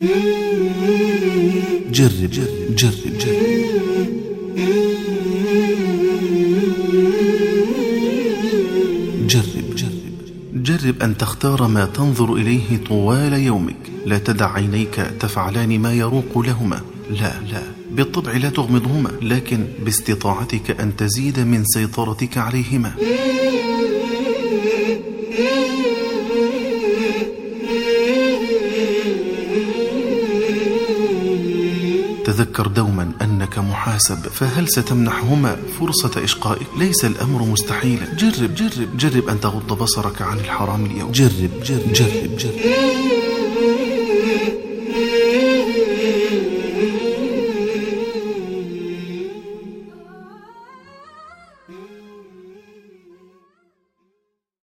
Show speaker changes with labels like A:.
A: جرب جرب جرب. جرب جرب. جرب جرب أن تختار ما تنظر إليه طوال يومك. لا تدع عينيك تفعلان ما يروق لهما. لا لا. بالطبع لا تغمضهما لكن باستطاعتك أن تزيد من سيطرتك عليهما. تذكر دوما أنك محاسب فهل ستمنحهما فرصة إشقائك؟ ليس الأمر مستحيلا جرب جرب جرب أن تغض بصرك عن الحرام اليوم جرب جرب جرب, جرب.